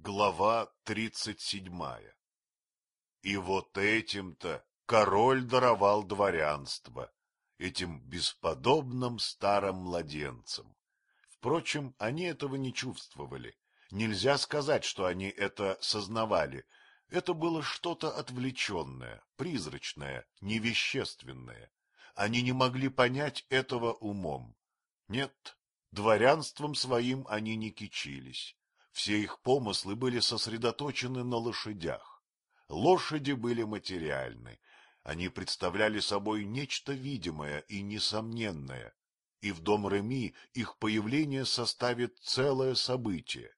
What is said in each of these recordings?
Глава тридцать седьмая И вот этим-то король даровал дворянство, этим бесподобным старым младенцам. Впрочем, они этого не чувствовали. Нельзя сказать, что они это сознавали. Это было что-то отвлеченное, призрачное, невещественное. Они не могли понять этого умом. Нет, дворянством своим они не кичились. Все их помыслы были сосредоточены на лошадях. Лошади были материальны. Они представляли собой нечто видимое и несомненное, и в дом Реми их появление составит целое событие.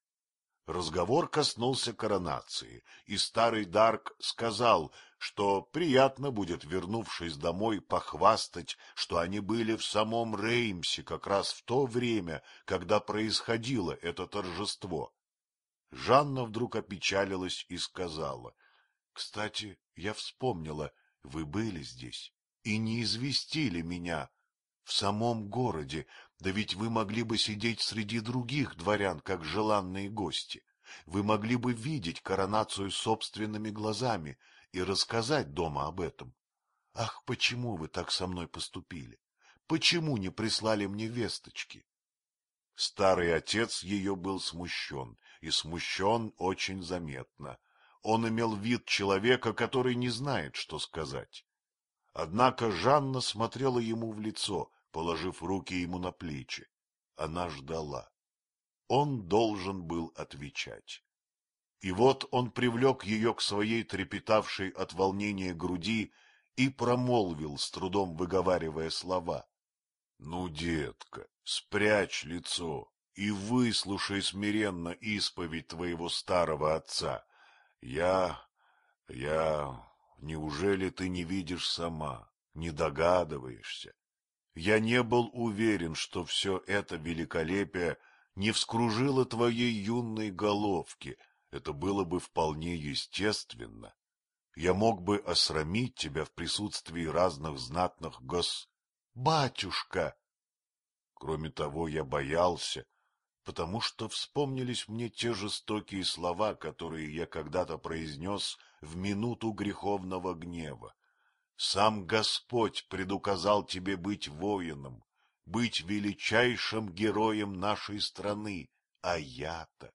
Разговор коснулся коронации, и старый Дарк сказал, что приятно будет, вернувшись домой, похвастать, что они были в самом Реймсе как раз в то время, когда происходило это торжество. Жанна вдруг опечалилась и сказала, — Кстати, я вспомнила, вы были здесь и не известили меня. В самом городе, да ведь вы могли бы сидеть среди других дворян, как желанные гости. Вы могли бы видеть коронацию собственными глазами и рассказать дома об этом. Ах, почему вы так со мной поступили? Почему не прислали мне весточки? Старый отец ее был смущен, и смущен очень заметно. Он имел вид человека, который не знает, что сказать. Однако Жанна смотрела ему в лицо, положив руки ему на плечи. Она ждала. Он должен был отвечать. И вот он привлек ее к своей трепетавшей от волнения груди и промолвил, с трудом выговаривая слова. — Ну, детка, спрячь лицо и выслушай смиренно исповедь твоего старого отца. Я... я... Неужели ты не видишь сама, не догадываешься? Я не был уверен, что все это великолепие не вскружило твоей юной головки. Это было бы вполне естественно. Я мог бы осрамить тебя в присутствии разных знатных гос... Батюшка! Кроме того, я боялся, потому что вспомнились мне те жестокие слова, которые я когда-то произнес в минуту греховного гнева. Сам Господь предуказал тебе быть воином, быть величайшим героем нашей страны, а я-то,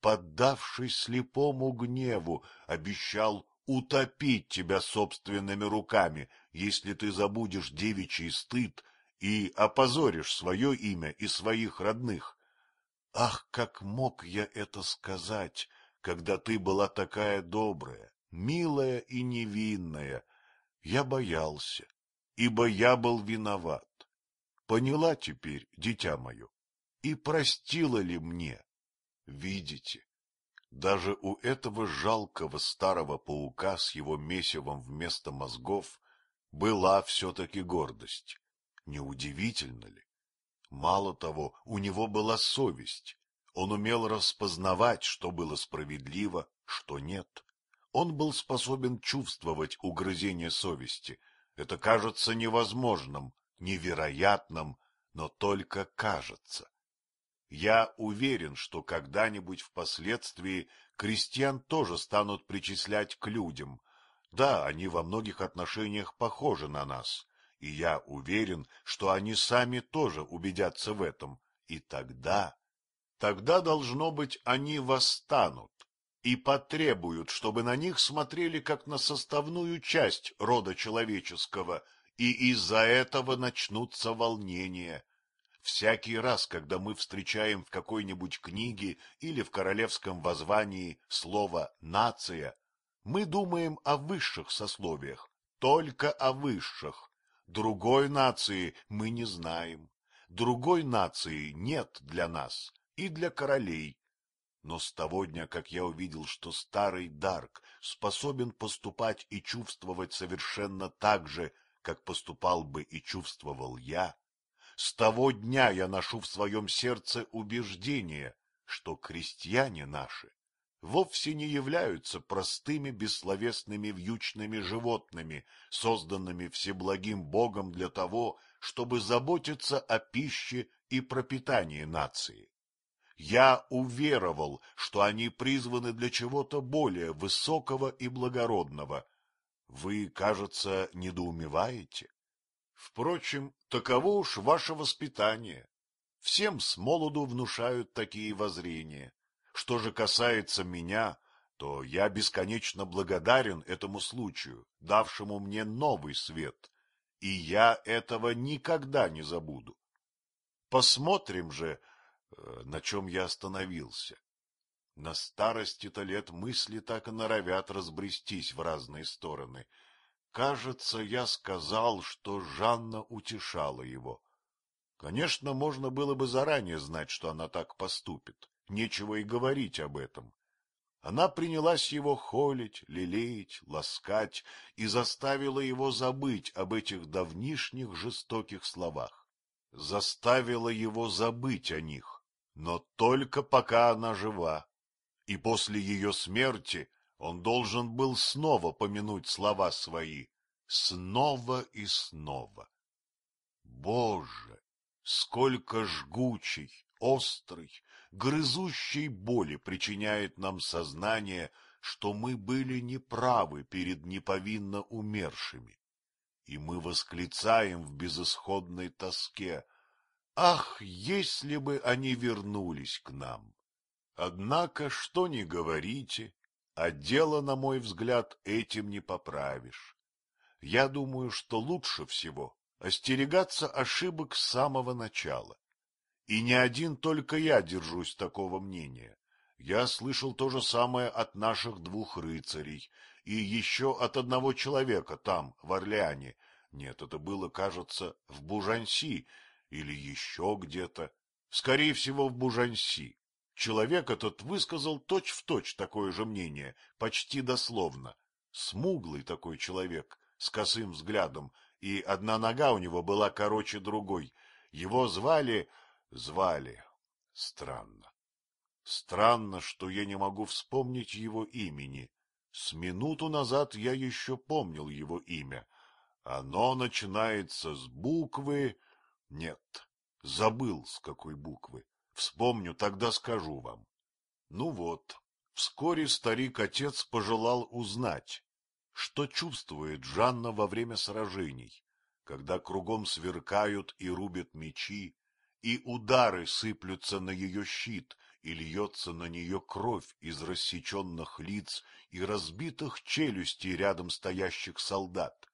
поддавшись слепому гневу, обещал утопить тебя собственными руками, если ты забудешь девичий стыд и опозоришь свое имя и своих родных. Ах, как мог я это сказать, когда ты была такая добрая, милая и невинная? Я боялся, ибо я был виноват. Поняла теперь, дитя мое, и простила ли мне? Видите, даже у этого жалкого старого паука с его месивом вместо мозгов была все-таки гордость. Неудивительно ли? Мало того, у него была совесть. Он умел распознавать, что было справедливо, что нет. Он был способен чувствовать угрызение совести. Это кажется невозможным, невероятным, но только кажется. Я уверен, что когда-нибудь впоследствии крестьян тоже станут причислять к людям. Да, они во многих отношениях похожи на нас, и я уверен, что они сами тоже убедятся в этом, и тогда, тогда, должно быть, они восстанут и потребуют, чтобы на них смотрели как на составную часть рода человеческого, и из-за этого начнутся волнения. Всякий раз, когда мы встречаем в какой-нибудь книге или в королевском воззвании слово «нация», мы думаем о высших сословиях, только о высших, Другой нации мы не знаем, другой нации нет для нас и для королей. Но с того дня, как я увидел, что старый Дарк способен поступать и чувствовать совершенно так же, как поступал бы и чувствовал я, с того дня я ношу в своем сердце убеждение, что крестьяне наши вовсе не являются простыми бессловесными вьючными животными, созданными всеблагим Богом для того, чтобы заботиться о пище и пропитании нации. Я уверовал, что они призваны для чего-то более высокого и благородного. Вы, кажется, недоумеваете? Впрочем, таково уж ваше воспитание. Всем с молоду внушают такие воззрения. Что же касается меня, то я бесконечно благодарен этому случаю, давшему мне новый свет, и я этого никогда не забуду. Посмотрим же, э, на чем я остановился. На старости-то лет мысли так и норовят разбрестись в разные стороны. Кажется, я сказал, что Жанна утешала его. Конечно, можно было бы заранее знать, что она так поступит. Нечего и говорить об этом. Она принялась его холить, лелеять, ласкать и заставила его забыть об этих давнишних жестоких словах. Заставила его забыть о них, но только пока она жива. И после ее смерти он должен был снова помянуть слова свои, снова и снова. Боже, сколько жгучей, острой, грызущей боли причиняет нам сознание, что мы были неправы перед неповинно умершими. И мы восклицаем в безысходной тоске «Ах, если бы они вернулись к нам!» Однако, что ни говорите, а дело, на мой взгляд, этим не поправишь. Я думаю, что лучше всего остерегаться ошибок с самого начала. И не один только я держусь такого мнения. Я слышал то же самое от наших двух рыцарей и еще от одного человека там, в Орлеане. Нет, это было, кажется, в Бужанси или еще где-то. Скорее всего, в Бужанси. Человек этот высказал точь-в-точь точь такое же мнение, почти дословно. Смуглый такой человек, с косым взглядом, и одна нога у него была короче другой. Его звали звали. Странно. Странно, что я не могу вспомнить его имени. С минуту назад я еще помнил его имя. Оно начинается с буквы... Нет, забыл, с какой буквы. Вспомню, тогда скажу вам. Ну вот, вскоре старик-отец пожелал узнать, что чувствует Жанна во время сражений, когда кругом сверкают и рубят мечи, и удары сыплются на ее щит, и льется на нее кровь из рассеченных лиц и разбитых челюстей рядом стоящих солдат.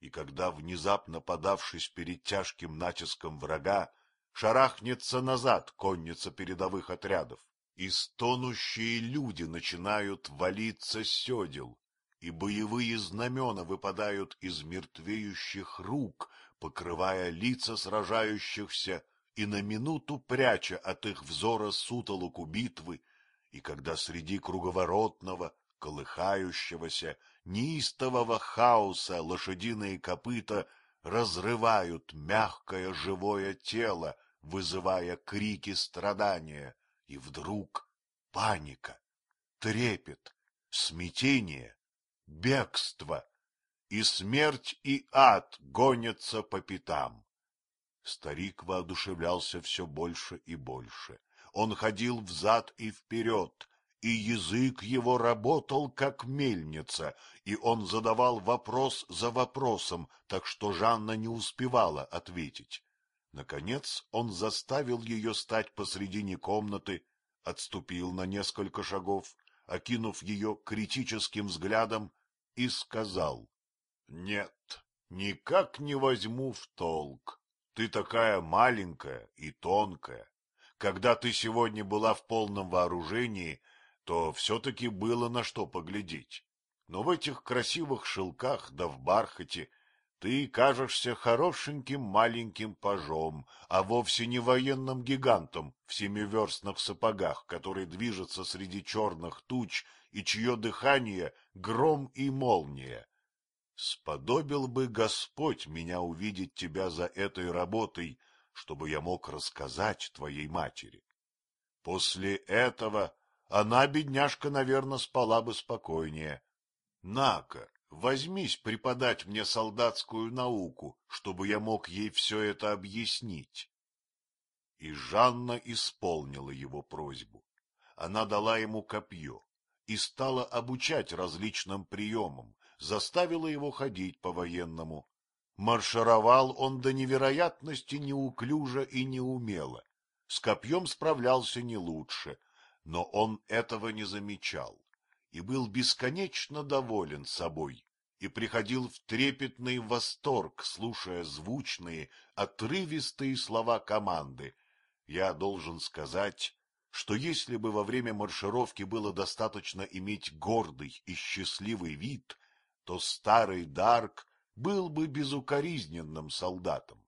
И когда, внезапно подавшись перед тяжким натиском врага, шарахнется назад конница передовых отрядов, и стонущие люди начинают валиться с седел, и боевые знамена выпадают из мертвеющих рук, покрывая лица сражающихся и на минуту пряча от их взора сутолоку битвы, и когда среди круговоротного, колыхающегося, неистового хаоса лошадиные копыта разрывают мягкое живое тело, вызывая крики страдания, и вдруг паника, трепет, смятение, бегство, и смерть и ад гонятся по пятам. Старик воодушевлялся все больше и больше. Он ходил взад и вперед, и язык его работал, как мельница, и он задавал вопрос за вопросом, так что Жанна не успевала ответить. Наконец он заставил ее стать посредине комнаты, отступил на несколько шагов, окинув ее критическим взглядом, и сказал, — Нет, никак не возьму в толк. Ты такая маленькая и тонкая. Когда ты сегодня была в полном вооружении, то все-таки было на что поглядеть. Но в этих красивых шелках да в бархате ты кажешься хорошеньким маленьким пажом, а вовсе не военным гигантом в семиверстных сапогах, который движется среди черных туч и чье дыхание — гром и молния. Сподобил бы Господь меня увидеть тебя за этой работой, чтобы я мог рассказать твоей матери. После этого она, бедняжка, наверное, спала бы спокойнее. На-ка, возьмись преподать мне солдатскую науку, чтобы я мог ей все это объяснить. И Жанна исполнила его просьбу. Она дала ему копье и стала обучать различным приемам, заставила его ходить по-военному. Маршировал он до невероятности неуклюже и неумело. С копьем справлялся не лучше, но он этого не замечал и был бесконечно доволен собой и приходил в трепетный восторг, слушая звучные, отрывистые слова команды. Я должен сказать, что если бы во время маршировки было достаточно иметь гордый и счастливый вид, то старый Дарк был бы безукоризненным солдатом.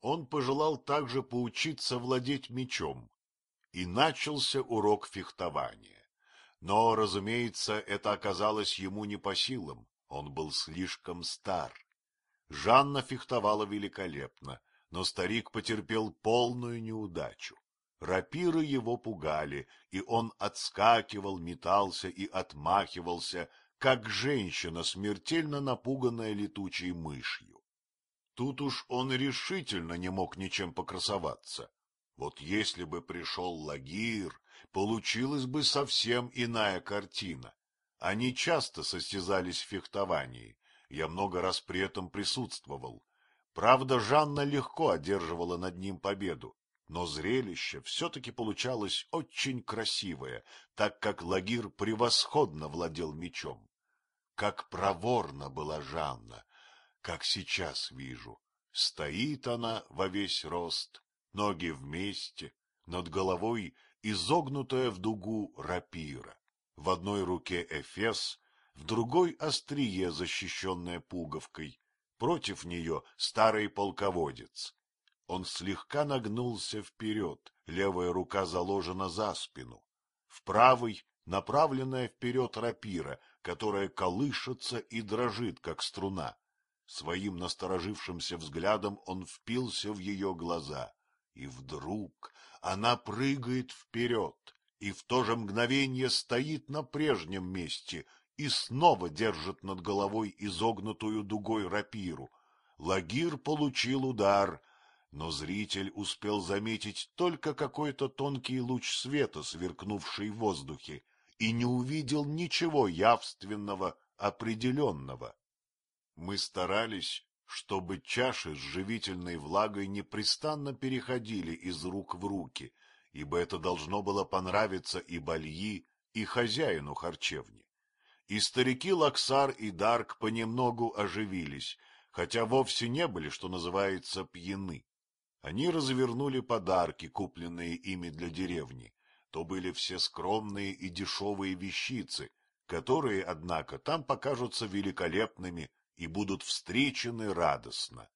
Он пожелал также поучиться владеть мечом, и начался урок фехтования. Но, разумеется, это оказалось ему не по силам, он был слишком стар. Жанна фехтовала великолепно, но старик потерпел полную неудачу. Рапиры его пугали, и он отскакивал, метался и отмахивался, как женщина, смертельно напуганная летучей мышью. Тут уж он решительно не мог ничем покрасоваться. Вот если бы пришел Лагир, получилась бы совсем иная картина. Они часто состязались в фехтовании, я много раз при этом присутствовал. Правда, Жанна легко одерживала над ним победу, но зрелище все-таки получалось очень красивое, так как Лагир превосходно владел мечом. Как проворна была Жанна, как сейчас вижу. Стоит она во весь рост, ноги вместе, над головой изогнутая в дугу рапира. В одной руке эфес, в другой острие, защищенное пуговкой. Против нее старый полководец. Он слегка нагнулся вперед, левая рука заложена за спину. В правой направленная вперед рапира, которая колышется и дрожит, как струна. Своим насторожившимся взглядом он впился в ее глаза. И вдруг она прыгает вперед и в то же мгновение стоит на прежнем месте и снова держит над головой изогнутую дугой рапиру. Лагир получил удар, но зритель успел заметить только какой-то тонкий луч света, сверкнувший в воздухе, и не увидел ничего явственного, определенного. Мы старались чтобы чаши с живительной влагой непрестанно переходили из рук в руки, ибо это должно было понравиться и Бальи, и хозяину харчевни. И старики Лаксар и Дарк понемногу оживились, хотя вовсе не были, что называется, пьяны. Они развернули подарки, купленные ими для деревни. То были все скромные и дешевые вещицы, которые, однако, там покажутся великолепными и будут встречены радостно.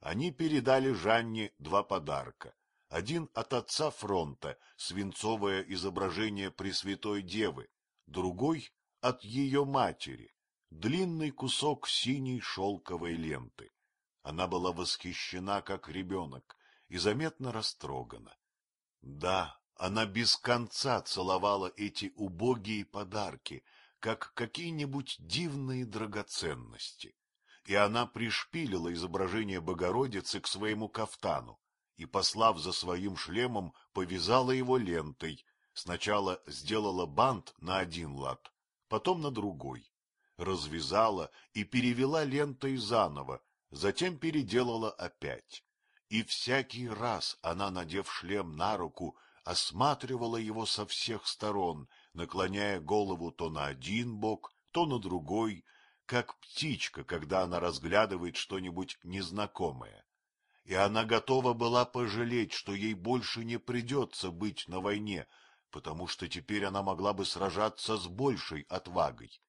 Они передали Жанне два подарка. Один от отца фронта, свинцовое изображение Пресвятой Девы, другой от ее матери, длинный кусок синей шелковой ленты. Она была восхищена, как ребенок, и заметно растрогана. Да, она без конца целовала эти убогие подарки, как какие-нибудь дивные драгоценности. И она пришпилила изображение Богородицы к своему кафтану и, послав за своим шлемом, повязала его лентой. Сначала сделала бант на один лад, потом на другой. Развязала и перевела лентой заново, затем переделала опять. И всякий раз она, надев шлем на руку, осматривала его со всех сторон, наклоняя голову то на один бок, то на другой, как птичка, когда она разглядывает что-нибудь незнакомое. И она готова была пожалеть, что ей больше не придется быть на войне, потому что теперь она могла бы сражаться с большей отвагой.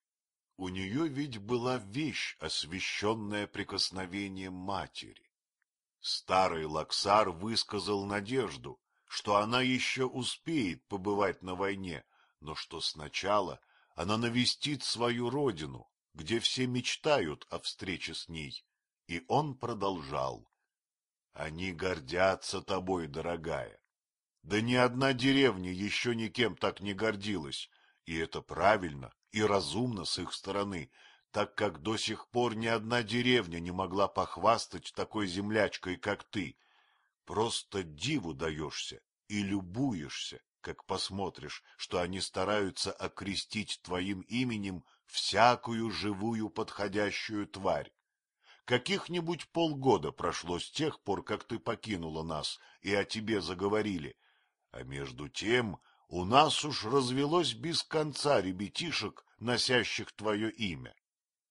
У нее ведь была вещь, освященная прикосновением матери. Старый Лаксар высказал надежду, что она еще успеет побывать на войне, но что сначала она навестит свою родину, где все мечтают о встрече с ней. И он продолжал. Они гордятся тобой, дорогая. Да ни одна деревня еще никем так не гордилась, и это правильно и разумно с их стороны, так как до сих пор ни одна деревня не могла похвастать такой землячкой, как ты. Просто диву даешься и любуешься, как посмотришь, что они стараются окрестить твоим именем всякую живую подходящую тварь. Каких-нибудь полгода прошло с тех пор, как ты покинула нас, и о тебе заговорили. А между тем у нас уж развелось без конца ребятишек, носящих твое имя.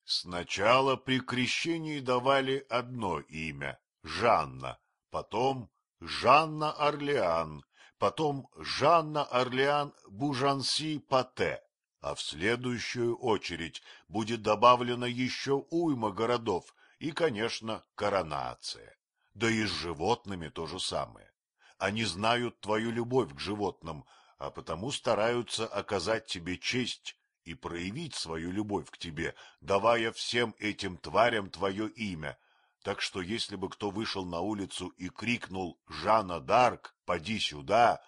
Сначала при крещении давали одно имя — Жанна, потом Жанна Орлеан, потом Жанна Орлеан Бужанси-Пате, а в следующую очередь будет добавлено еще уйма городов и, конечно, коронация. Да и с животными то же самое. Они знают твою любовь к животным, а потому стараются оказать тебе честь и проявить свою любовь к тебе, давая всем этим тварям твое имя. Так что если бы кто вышел на улицу и крикнул «Жанна Дарк, поди сюда!»,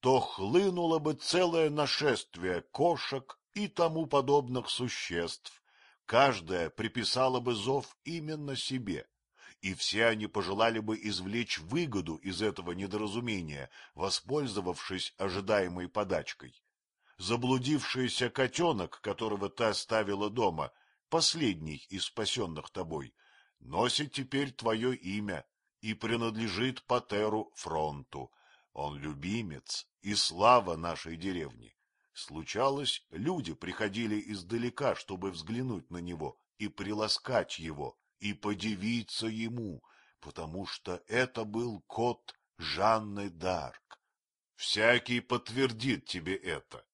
то хлынуло бы целое нашествие кошек и тому подобных существ. Каждая приписала бы зов именно себе, и все они пожелали бы извлечь выгоду из этого недоразумения, воспользовавшись ожидаемой подачкой. Заблудившийся котенок, которого ты оставила дома, последний из спасенных тобой, носит теперь твое имя и принадлежит Патеру Фронту. Он любимец и слава нашей деревни. Случалось, люди приходили издалека, чтобы взглянуть на него и приласкать его, и подивиться ему, потому что это был кот Жанны Дарк. Всякий подтвердит тебе это.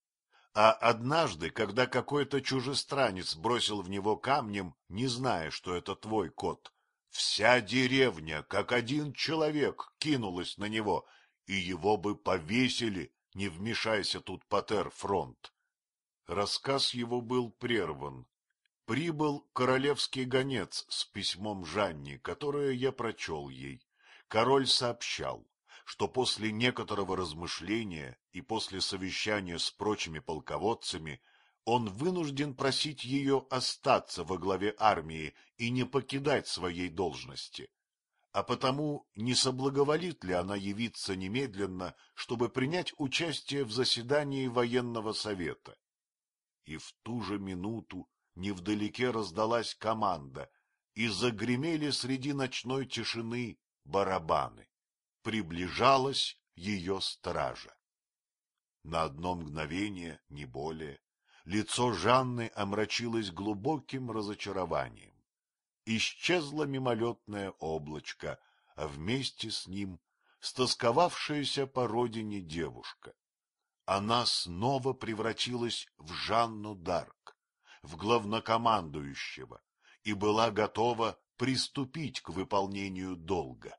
А однажды, когда какой-то чужестранец бросил в него камнем, не зная, что это твой кот, вся деревня, как один человек, кинулась на него, и его бы повесили, не вмешайся тут, Патер, фронт. Рассказ его был прерван. Прибыл королевский гонец с письмом Жанни, которое я прочел ей. Король сообщал, что после некоторого размышления и после совещания с прочими полководцами он вынужден просить ее остаться во главе армии и не покидать своей должности. А потому не соблаговолит ли она явиться немедленно, чтобы принять участие в заседании военного совета? И в ту же минуту невдалеке раздалась команда, и загремели среди ночной тишины барабаны приближалась ее стража. На одно мгновение, не более, лицо Жанны омрачилось глубоким разочарованием. Исчезло мимолетное облачко, а вместе с ним стосковавшаяся по родине девушка. Она снова превратилась в Жанну Дарк, в главнокомандующего, и была готова приступить к выполнению долга.